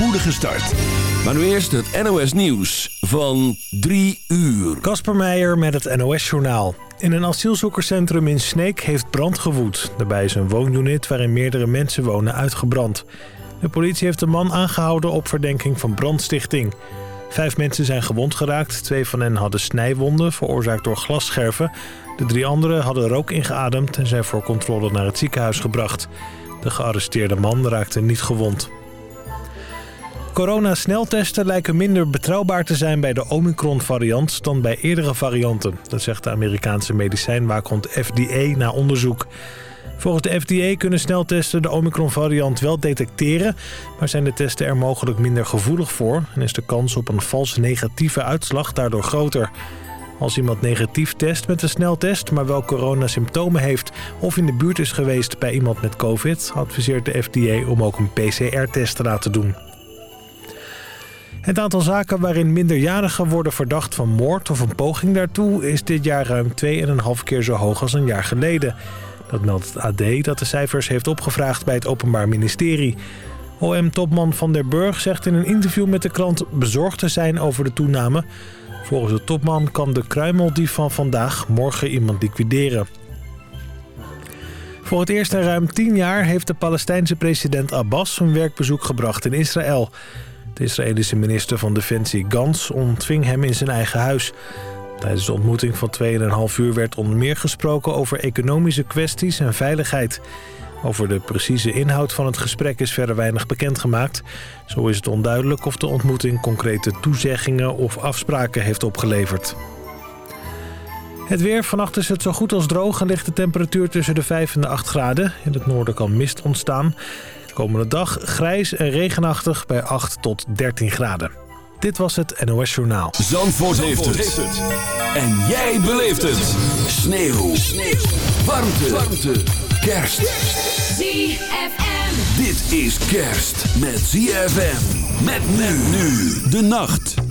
spoedige start. Maar nu eerst het NOS Nieuws van 3 uur. Kasper Meijer met het NOS Journaal. In een asielzoekerscentrum in Sneek heeft brand gewoed. Daarbij is een woonunit waarin meerdere mensen wonen uitgebrand. De politie heeft de man aangehouden op verdenking van brandstichting. Vijf mensen zijn gewond geraakt. Twee van hen hadden snijwonden, veroorzaakt door glasscherven. De drie anderen hadden rook ingeademd en zijn voor controle naar het ziekenhuis gebracht. De gearresteerde man raakte niet gewond. Corona-sneltesten lijken minder betrouwbaar te zijn bij de Omicron-variant dan bij eerdere varianten. Dat zegt de Amerikaanse medicijnwaakhond FDA na onderzoek. Volgens de FDA kunnen sneltesten de Omicron-variant wel detecteren... maar zijn de testen er mogelijk minder gevoelig voor... en is de kans op een vals negatieve uitslag daardoor groter. Als iemand negatief test met een sneltest, maar wel coronasymptomen heeft... of in de buurt is geweest bij iemand met covid... adviseert de FDA om ook een PCR-test te laten doen. Het aantal zaken waarin minderjarigen worden verdacht van moord of een poging daartoe... is dit jaar ruim 2,5 keer zo hoog als een jaar geleden. Dat meldt het AD dat de cijfers heeft opgevraagd bij het Openbaar Ministerie. OM-topman Van der Burg zegt in een interview met de krant bezorgd te zijn over de toename. Volgens de topman kan de kruimeldief van vandaag morgen iemand liquideren. Voor het eerst in ruim 10 jaar heeft de Palestijnse president Abbas een werkbezoek gebracht in Israël. De Israëlische minister van Defensie Gans ontving hem in zijn eigen huis. Tijdens de ontmoeting van 2,5 uur werd onder meer gesproken over economische kwesties en veiligheid. Over de precieze inhoud van het gesprek is verder weinig bekendgemaakt. Zo is het onduidelijk of de ontmoeting concrete toezeggingen of afspraken heeft opgeleverd. Het weer. Vannacht is het zo goed als droog en ligt de temperatuur tussen de 5 en de 8 graden. In het noorden kan mist ontstaan. Komende dag grijs en regenachtig bij 8 tot 13 graden. Dit was het NOS Journaal. Zandvoort, heeft, het. En jij beleeft het. Sneeuw. Sneeuw. Warmte. Warmte. Kerst. ZFM. Dit is kerst met ZFM. Met men nu. De nacht.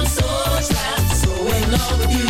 I'm so trapped, so in love with you.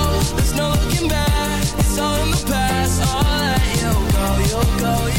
go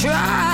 try.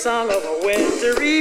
Song of a wintry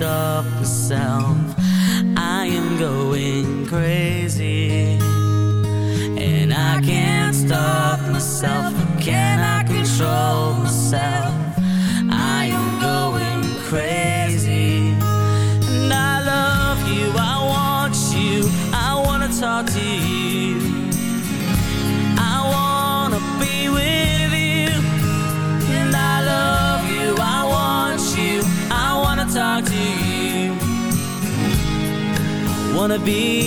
stop myself. Be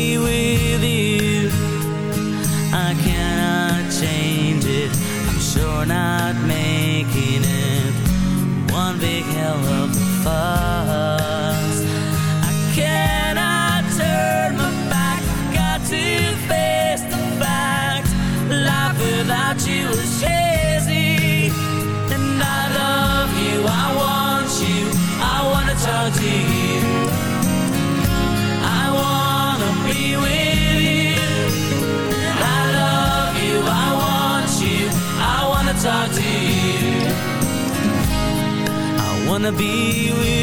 wanna be with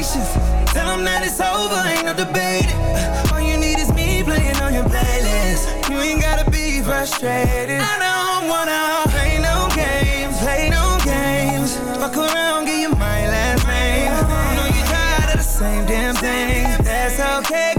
patience. Tell them that it's over, ain't no debating. All you need is me playing on your playlist. You ain't gotta be frustrated. I don't wanna play no games, play no games. Fuck around, give you my last name. I know you tired of the same damn thing. That's okay,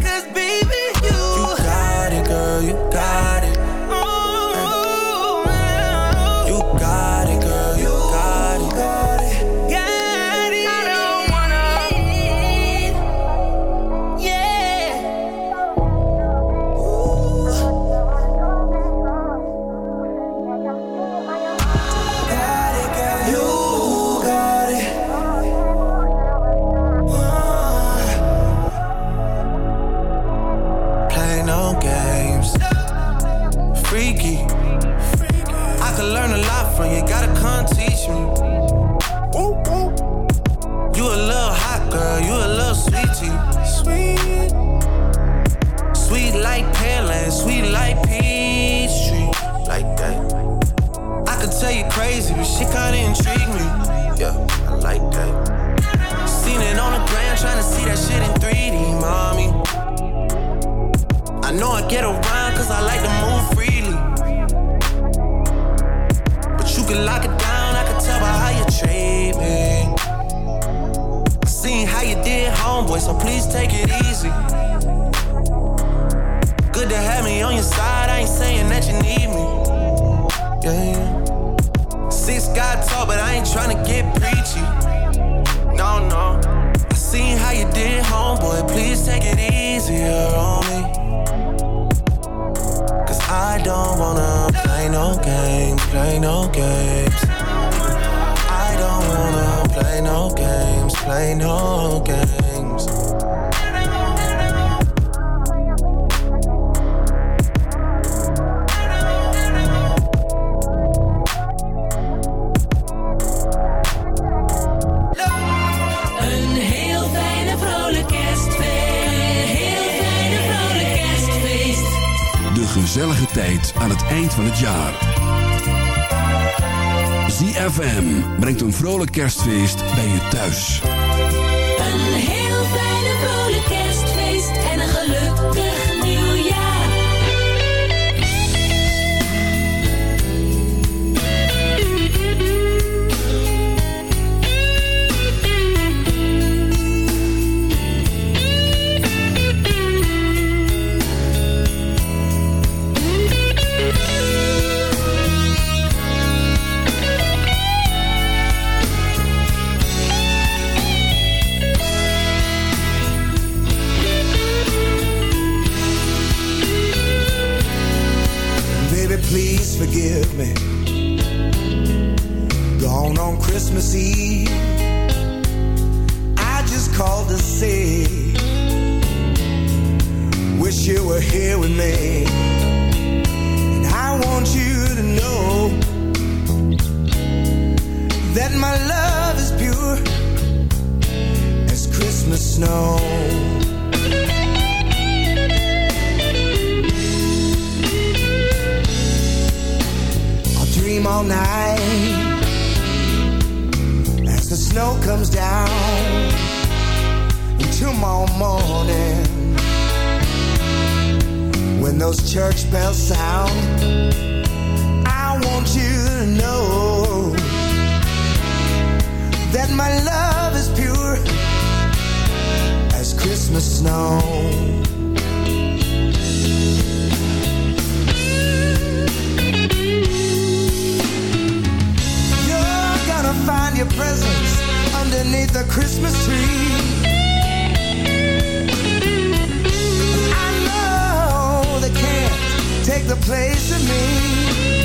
kerstfeest bij je thuis. Een heel fijne vrolijk kerstfeest. En een gelukkig forgive me. Gone on Christmas Eve. I just called to say, wish you were here with me. And I want you to know that my love is pure as Christmas snow. Dream all night. As the snow comes down and tomorrow morning when those church bells sound I want you to know that my love is pure as Christmas snow your presents underneath the Christmas tree. I know they can't take the place of me.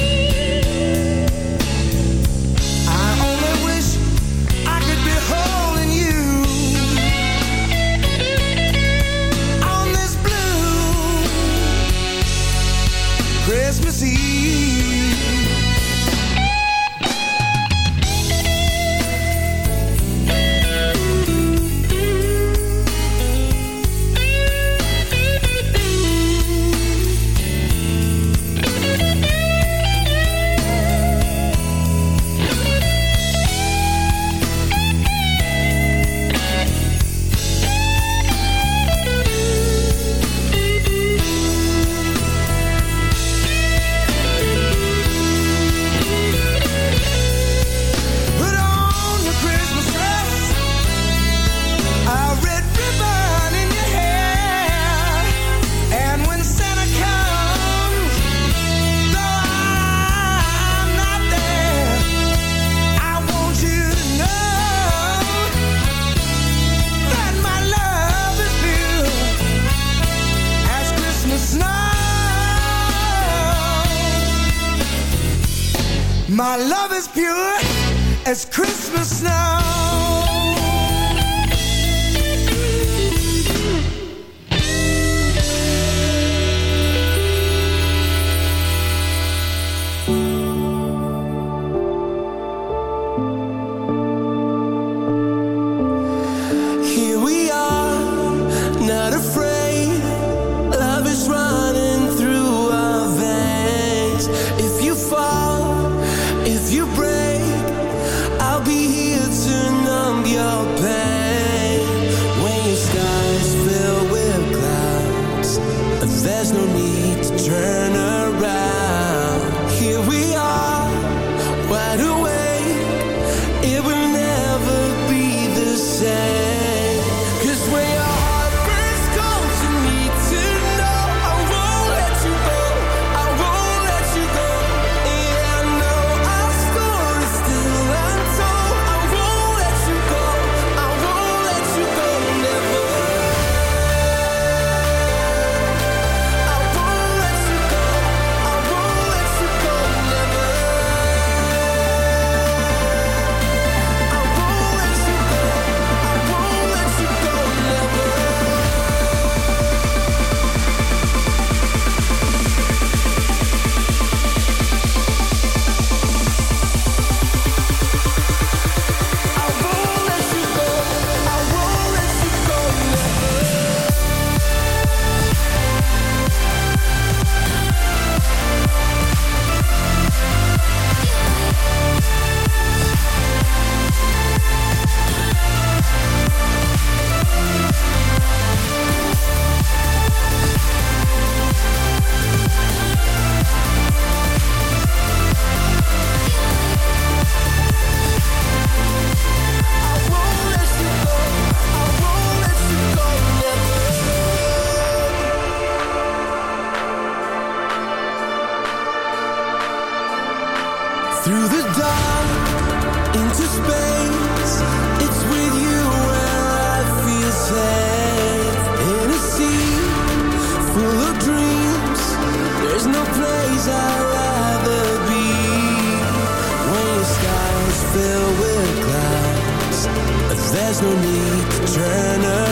There's no need to turn around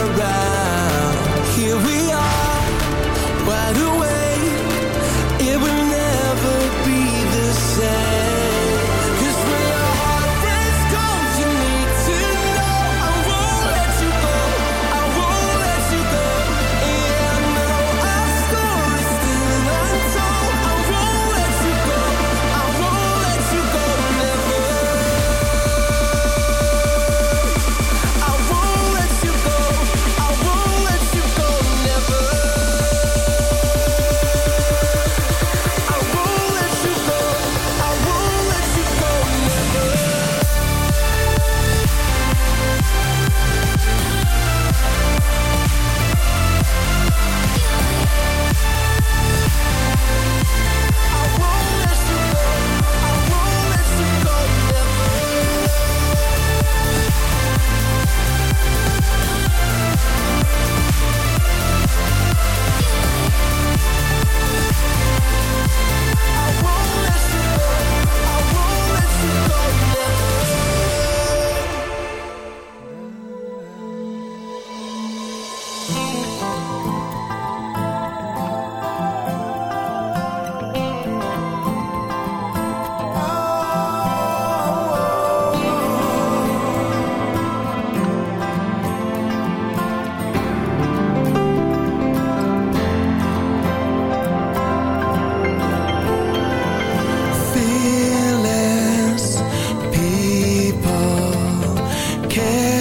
careless,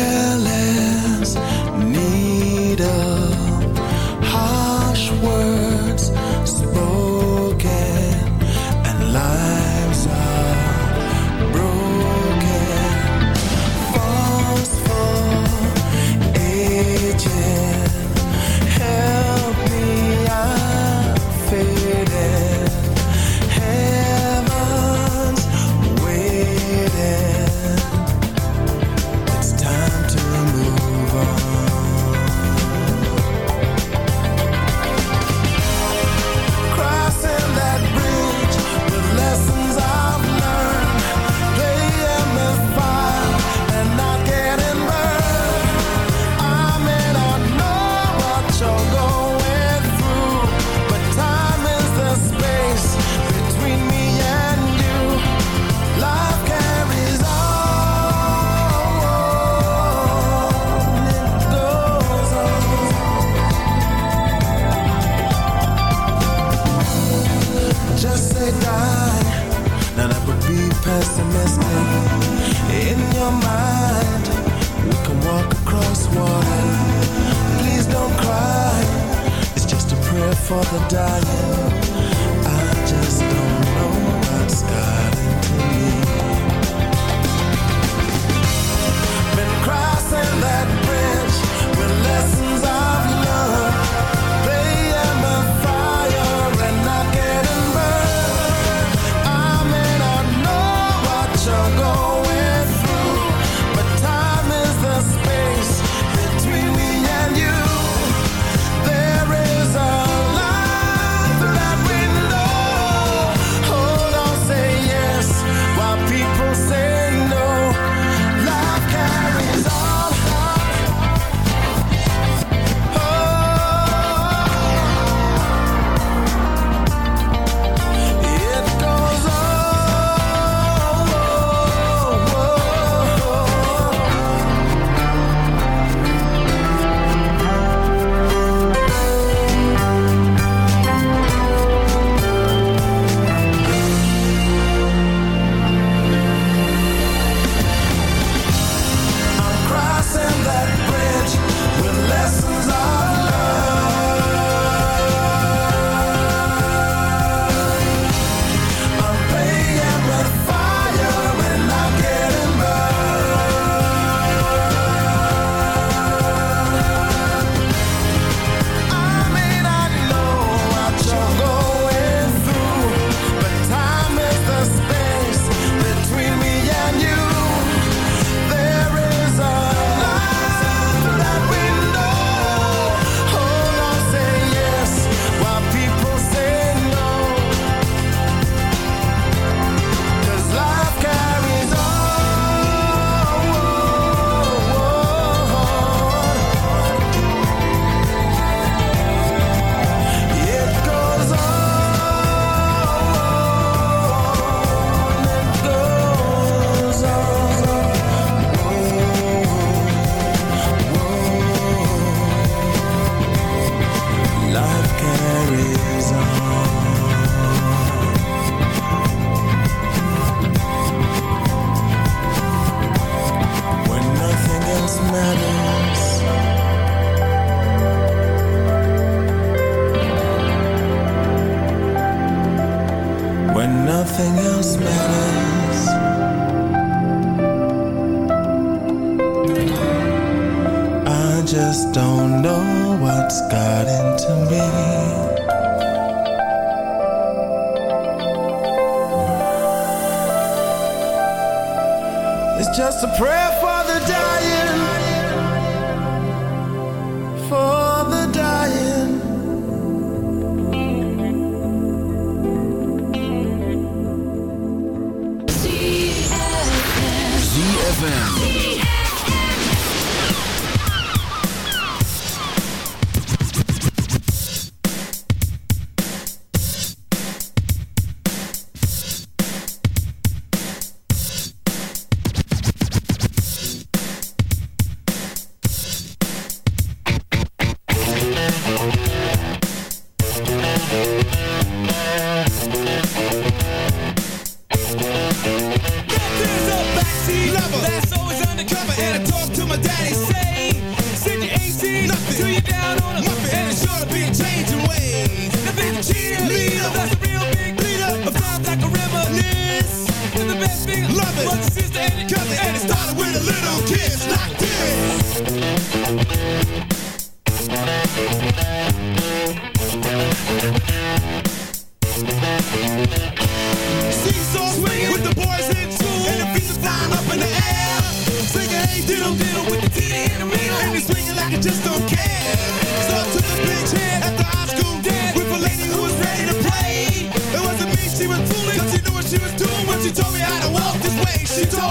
just a prayer for the dying.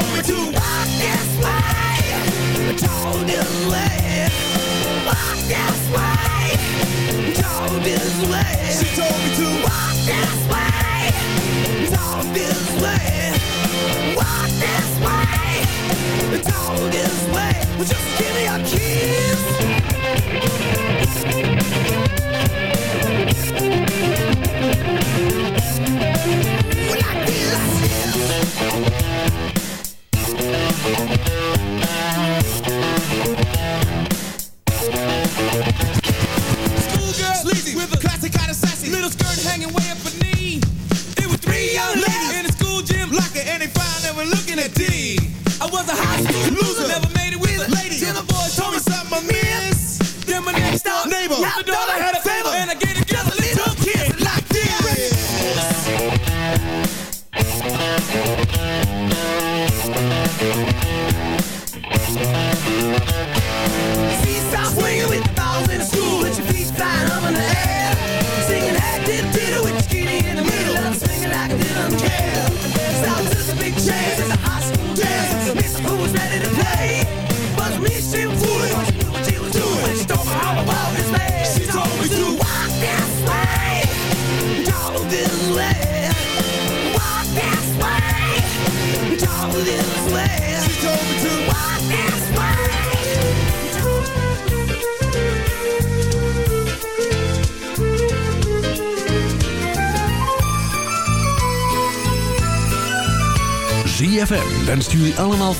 told to walk this way. Way. Walk this way. Way. She told me to walk this way. This way. Walk this way. Way. Just